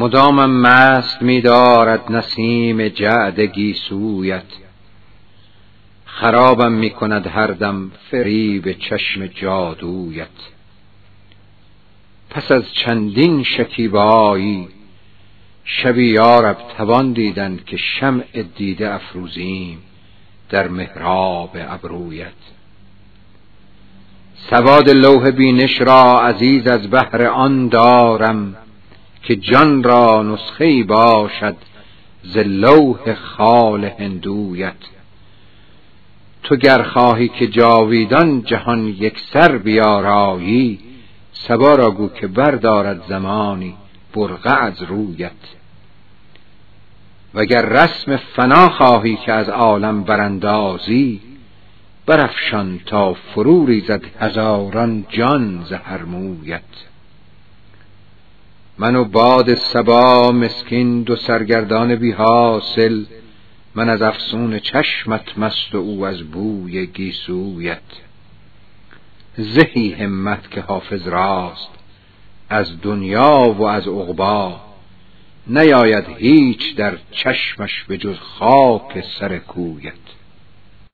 مدامم مست می‌دارد نسیم جعد گیسویت. خرابم می‌کند هر دم فریب چشم جادویت. پس از چندین شکیبایی شبی یارب توان دیدن که شمع دیده افروزیم در محراب ابرویت. سواد لوح بینش را عزیز از بهر آن دارم. که جان را نسخه باشد ز لوح خال هندویت. تو گر خواهی که جاویدان جهان یک سر بیارایی سبا را گو که بردارد زمانی برقه از رویت. وگر رسم فنا خواهی که از عالم براندازی برافشان تا فرو ریزد هزاران جان ز هر من و باد صبا مسکین دو سرگردان بی حاصل من از افسون چشمت مست و او از بوی گیسویت. زهی همت که حافظ راست از دنیا و از عقبا نیاید هیچ در چشمش به جز خاک سر کویت.